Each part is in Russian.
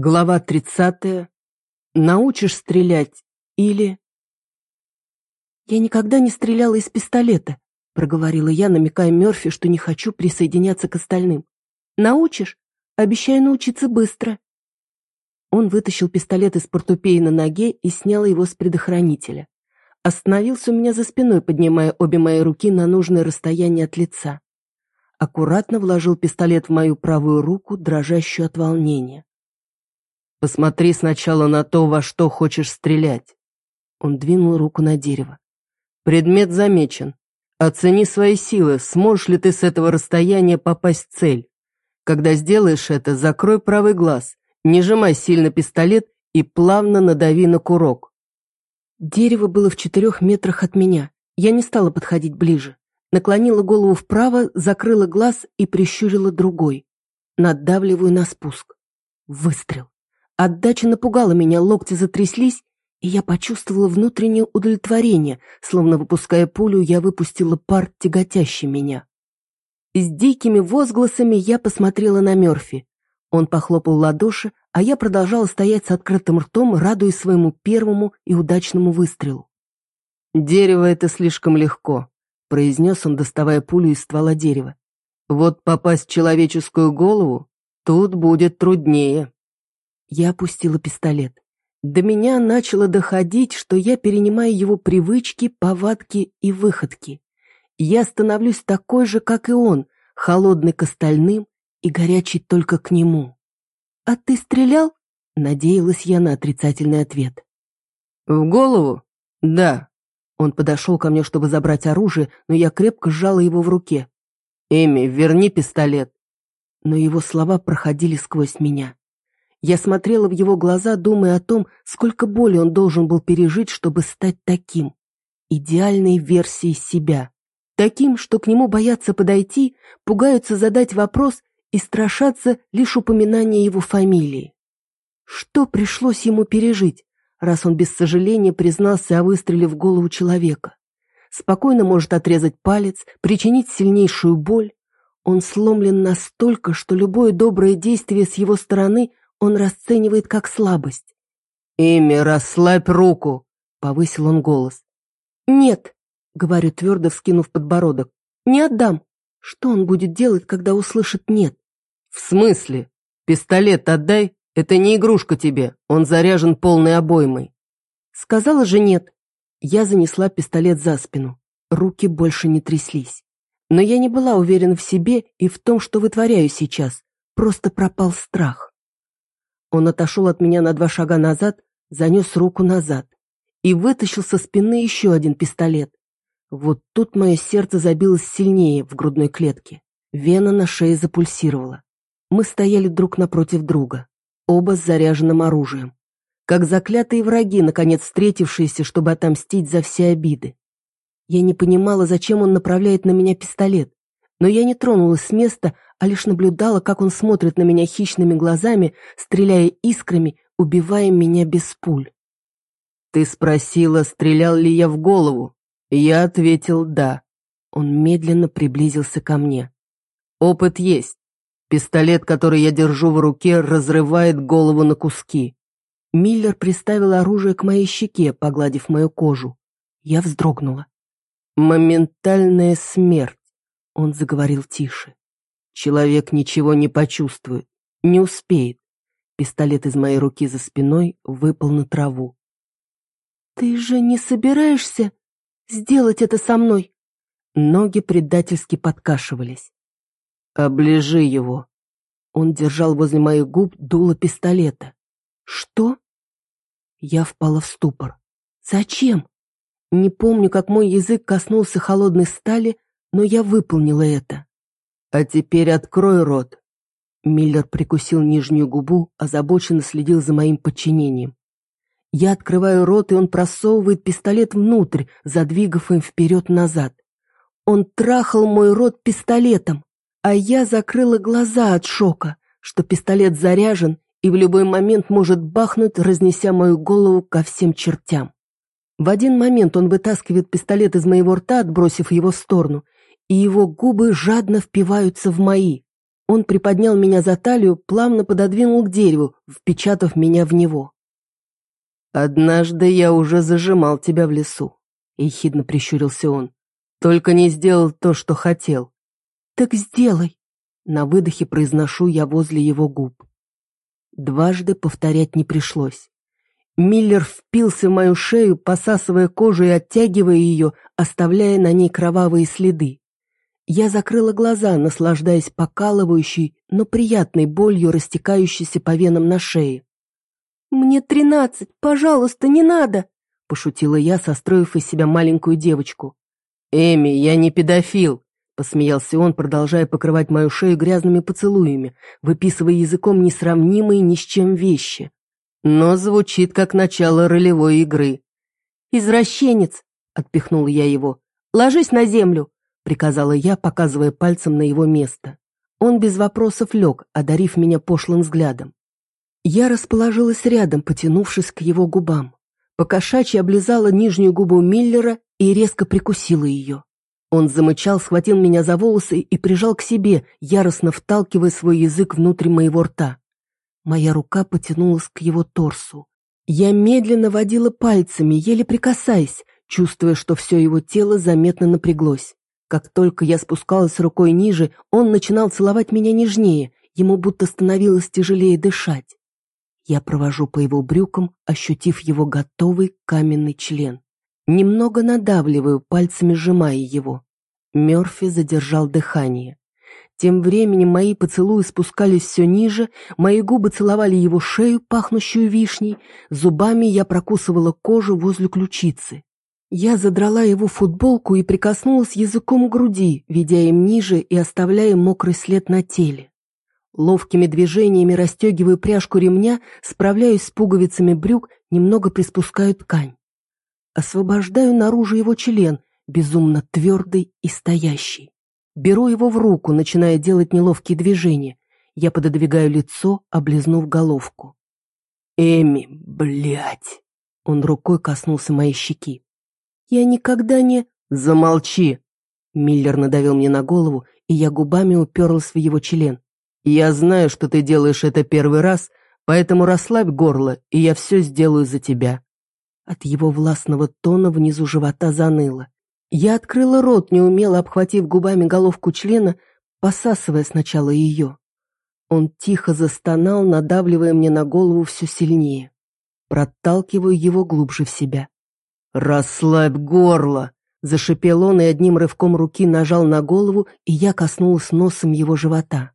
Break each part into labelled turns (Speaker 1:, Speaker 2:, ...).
Speaker 1: Глава 30. Научишь стрелять или... «Я никогда не стреляла из пистолета», — проговорила я, намекая Мёрфи, что не хочу присоединяться к остальным. «Научишь? Обещаю научиться быстро». Он вытащил пистолет из портупеи на ноге и снял его с предохранителя. Остановился у меня за спиной, поднимая обе мои руки на нужное расстояние от лица. Аккуратно вложил пистолет в мою правую руку, дрожащую от волнения. «Посмотри сначала на то, во что хочешь стрелять». Он двинул руку на дерево. «Предмет замечен. Оцени свои силы, сможешь ли ты с этого расстояния попасть в цель. Когда сделаешь это, закрой правый глаз, не сжимай сильно пистолет и плавно надави на курок». Дерево было в четырех метрах от меня. Я не стала подходить ближе. Наклонила голову вправо, закрыла глаз и прищурила другой. Надавливаю на спуск. Выстрел. Отдача напугала меня, локти затряслись, и я почувствовала внутреннее удовлетворение, словно выпуская пулю, я выпустила пар, тяготящий меня. С дикими возгласами я посмотрела на Мёрфи. Он похлопал ладоши, а я продолжала стоять с открытым ртом, радуясь своему первому и удачному выстрелу. «Дерево — это слишком легко», — произнес он, доставая пулю из ствола дерева. «Вот попасть в человеческую голову тут будет труднее». Я опустила пистолет. До меня начало доходить, что я перенимаю его привычки, повадки и выходки. Я становлюсь такой же, как и он, холодный к остальным и горячий только к нему. «А ты стрелял?» — надеялась я на отрицательный ответ. «В голову? Да». Он подошел ко мне, чтобы забрать оружие, но я крепко сжала его в руке. «Эми, верни пистолет». Но его слова проходили сквозь меня. Я смотрела в его глаза, думая о том, сколько боли он должен был пережить, чтобы стать таким. Идеальной версией себя. Таким, что к нему боятся подойти, пугаются задать вопрос и страшатся лишь упоминания его фамилии. Что пришлось ему пережить, раз он без сожаления признался о выстреле в голову человека? Спокойно может отрезать палец, причинить сильнейшую боль. Он сломлен настолько, что любое доброе действие с его стороны он расценивает как слабость. «Эми, расслабь руку!» — повысил он голос. «Нет», — говорю твердо, вскинув подбородок, — «не отдам. Что он будет делать, когда услышит «нет»?» «В смысле? Пистолет отдай, это не игрушка тебе, он заряжен полной обоймой». Сказала же нет. Я занесла пистолет за спину. Руки больше не тряслись. Но я не была уверена в себе и в том, что вытворяю сейчас. Просто пропал страх. Он отошел от меня на два шага назад, занес руку назад и вытащил со спины еще один пистолет. Вот тут мое сердце забилось сильнее в грудной клетке. Вена на шее запульсировала. Мы стояли друг напротив друга, оба с заряженным оружием. Как заклятые враги, наконец встретившиеся, чтобы отомстить за все обиды. Я не понимала, зачем он направляет на меня пистолет, но я не тронулась с места, а лишь наблюдала, как он смотрит на меня хищными глазами, стреляя искрами, убивая меня без пуль. «Ты спросила, стрелял ли я в голову?» Я ответил «да». Он медленно приблизился ко мне. «Опыт есть. Пистолет, который я держу в руке, разрывает голову на куски». Миллер приставил оружие к моей щеке, погладив мою кожу. Я вздрогнула. «Моментальная смерть», — он заговорил тише. Человек ничего не почувствует, не успеет. Пистолет из моей руки за спиной выпал на траву. «Ты же не собираешься сделать это со мной?» Ноги предательски подкашивались. «Оближи его!» Он держал возле моих губ дуло пистолета. «Что?» Я впала в ступор. «Зачем?» Не помню, как мой язык коснулся холодной стали, но я выполнила это. «А теперь открой рот». Миллер прикусил нижнюю губу, озабоченно следил за моим подчинением. Я открываю рот, и он просовывает пистолет внутрь, задвигав им вперед-назад. Он трахал мой рот пистолетом, а я закрыла глаза от шока, что пистолет заряжен и в любой момент может бахнуть, разнеся мою голову ко всем чертям. В один момент он вытаскивает пистолет из моего рта, отбросив его в сторону, и его губы жадно впиваются в мои. Он приподнял меня за талию, плавно пододвинул к дереву, впечатав меня в него. «Однажды я уже зажимал тебя в лесу», — ехидно прищурился он. «Только не сделал то, что хотел». «Так сделай», — на выдохе произношу я возле его губ. Дважды повторять не пришлось. Миллер впился в мою шею, посасывая кожу и оттягивая ее, оставляя на ней кровавые следы. Я закрыла глаза, наслаждаясь покалывающей, но приятной болью, растекающейся по венам на шее. «Мне тринадцать, пожалуйста, не надо!» — пошутила я, состроив из себя маленькую девочку. «Эми, я не педофил!» — посмеялся он, продолжая покрывать мою шею грязными поцелуями, выписывая языком несравнимые ни с чем вещи. Но звучит как начало ролевой игры. «Извращенец!» — отпихнул я его. «Ложись на землю!» — приказала я, показывая пальцем на его место. Он без вопросов лег, одарив меня пошлым взглядом. Я расположилась рядом, потянувшись к его губам. Покошачьи облизала нижнюю губу Миллера и резко прикусила ее. Он замычал, схватил меня за волосы и прижал к себе, яростно вталкивая свой язык внутрь моего рта. Моя рука потянулась к его торсу. Я медленно водила пальцами, еле прикасаясь, чувствуя, что все его тело заметно напряглось. Как только я спускалась рукой ниже, он начинал целовать меня нежнее, ему будто становилось тяжелее дышать. Я провожу по его брюкам, ощутив его готовый каменный член. Немного надавливаю, пальцами сжимая его. Мерфи задержал дыхание. Тем временем мои поцелуи спускались все ниже, мои губы целовали его шею, пахнущую вишней, зубами я прокусывала кожу возле ключицы. Я задрала его футболку и прикоснулась языком к груди, ведя им ниже и оставляя мокрый след на теле. Ловкими движениями расстегиваю пряжку ремня, справляюсь с пуговицами брюк, немного приспускаю ткань. Освобождаю наружу его член, безумно твердый и стоящий. Беру его в руку, начиная делать неловкие движения. Я пододвигаю лицо, облизнув головку. «Эми, блядь!» Он рукой коснулся моей щеки. «Я никогда не...» «Замолчи!» Миллер надавил мне на голову, и я губами уперлась в его член. Я знаю, что ты делаешь это первый раз, поэтому расслабь горло, и я все сделаю за тебя». От его властного тона внизу живота заныло. Я открыла рот, неумело обхватив губами головку члена, посасывая сначала ее. Он тихо застонал, надавливая мне на голову все сильнее. Проталкиваю его глубже в себя. «Расслабь горло!» Зашипел он и одним рывком руки нажал на голову, и я коснулась носом его живота.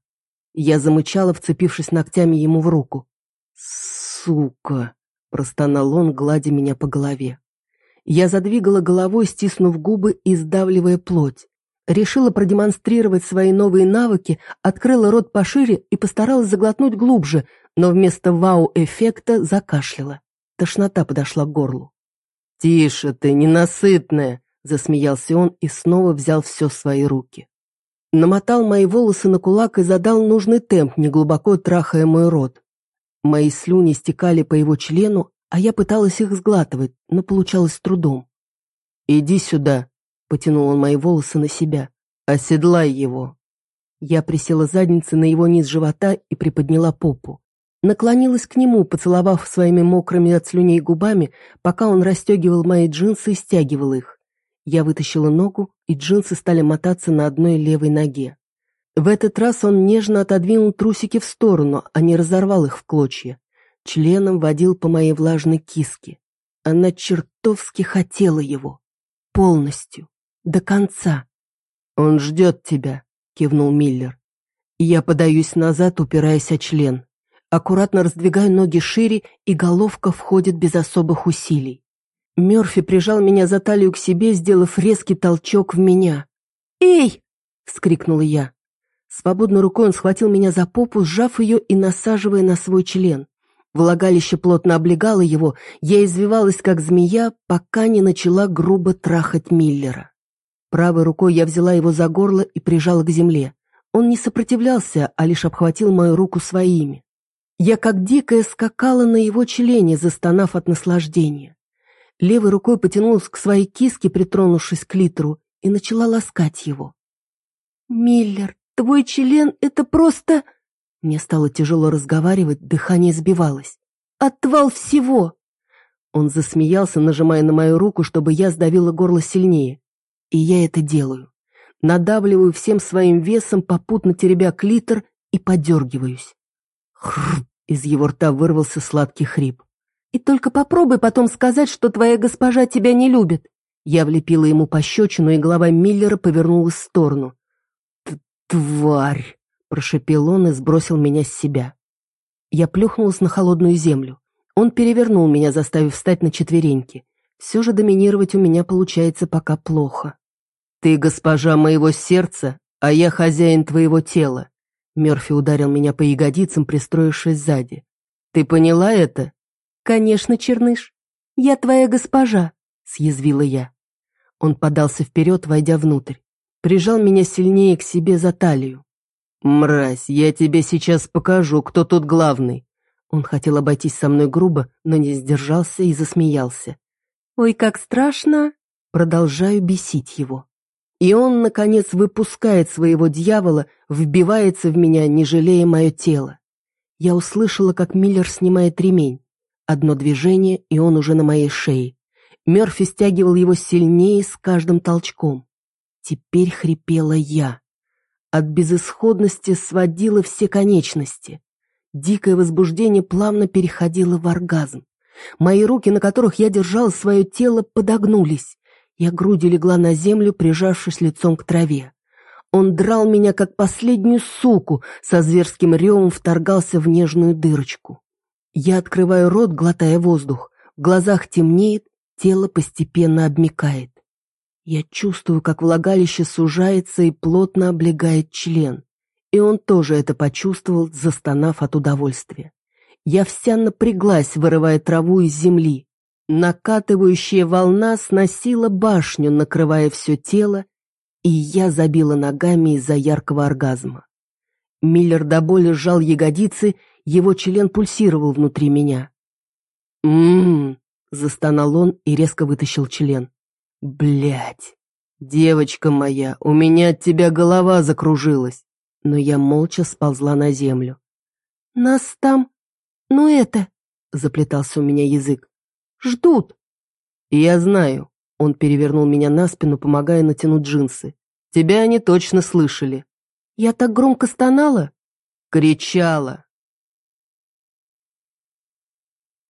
Speaker 1: Я замычала, вцепившись ногтями ему в руку. «Сука!» – простонал он, гладя меня по голове. Я задвигала головой, стиснув губы и сдавливая плоть. Решила продемонстрировать свои новые навыки, открыла рот пошире и постаралась заглотнуть глубже, но вместо вау-эффекта закашляла. Тошнота подошла к горлу. «Тише ты, ненасытная!» – засмеялся он и снова взял все в свои руки намотал мои волосы на кулак и задал нужный темп, неглубоко трахая мой рот. Мои слюни стекали по его члену, а я пыталась их сглатывать, но получалось с трудом. «Иди сюда», — потянул он мои волосы на себя, — «оседлай его». Я присела задницей на его низ живота и приподняла попу. Наклонилась к нему, поцеловав своими мокрыми от слюней губами, пока он расстегивал мои джинсы и стягивал их. Я вытащила ногу, и джинсы стали мотаться на одной левой ноге. В этот раз он нежно отодвинул трусики в сторону, а не разорвал их в клочья. Членом водил по моей влажной киске. Она чертовски хотела его. Полностью. До конца. «Он ждет тебя», — кивнул Миллер. Я подаюсь назад, упираясь о член. Аккуратно раздвигаю ноги шире, и головка входит без особых усилий. Мёрфи прижал меня за талию к себе, сделав резкий толчок в меня. «Эй!» — вскрикнула я. Свободной рукой он схватил меня за попу, сжав ее и насаживая на свой член. Влагалище плотно облегало его, я извивалась, как змея, пока не начала грубо трахать Миллера. Правой рукой я взяла его за горло и прижала к земле. Он не сопротивлялся, а лишь обхватил мою руку своими. Я как дикая скакала на его члене, застонав от наслаждения левой рукой потянулась к своей киске, притронувшись к литру, и начала ласкать его. «Миллер, Твой член — это просто...» Мне стало тяжело разговаривать, дыхание сбивалось. «Отвал всего!» Он засмеялся, нажимая на мою руку, чтобы я сдавила горло сильнее. И я это делаю. Надавливаю всем своим весом, попутно теребя клитор, и подергиваюсь. Хрррр! Из его рта вырвался сладкий хрип. «И только попробуй потом сказать, что твоя госпожа тебя не любит». Я влепила ему пощечину, и голова Миллера повернулась в сторону. «Тварь!» — прошепел он и сбросил меня с себя. Я плюхнулась на холодную землю. Он перевернул меня, заставив встать на четвереньки. Все же доминировать у меня получается пока плохо. «Ты госпожа моего сердца, а я хозяин твоего тела. Мерфи ударил меня по ягодицам, пристроившись сзади. «Ты поняла это?» «Конечно, Черныш. Я твоя госпожа», — съязвила я. Он подался вперед, войдя внутрь. Прижал меня сильнее к себе за талию. «Мразь, я тебе сейчас покажу, кто тут главный». Он хотел обойтись со мной грубо, но не сдержался и засмеялся. «Ой, как страшно!» Продолжаю бесить его. И он, наконец, выпускает своего дьявола, вбивается в меня, не жалея мое тело. Я услышала, как Миллер снимает ремень. Одно движение, и он уже на моей шее. Мерфи стягивал его сильнее с каждым толчком. Теперь хрипела я. От безысходности сводила все конечности. Дикое возбуждение плавно переходило в оргазм. Мои руки, на которых я держала свое тело, подогнулись. Я грудью легла на землю, прижавшись лицом к траве. Он драл меня, как последнюю суку, со зверским ревом вторгался в нежную дырочку. Я открываю рот, глотая воздух. В глазах темнеет, тело постепенно обмикает. Я чувствую, как влагалище сужается и плотно облегает член. И он тоже это почувствовал, застонав от удовольствия. Я вся напряглась, вырывая траву из земли. Накатывающая волна сносила башню, накрывая все тело, и я забила ногами из-за яркого оргазма. Миллер до боли сжал ягодицы, его член пульсировал внутри меня. «М-м-м», застонал он и резко вытащил член. Блять, девочка моя, у меня от тебя голова закружилась!» Но я молча сползла на землю. «Нас там... ну это...» — заплетался у меня язык. Ждут. Я знаю. Он перевернул меня на спину, помогая натянуть джинсы. Тебя они точно слышали. Я так громко стонала? Кричала.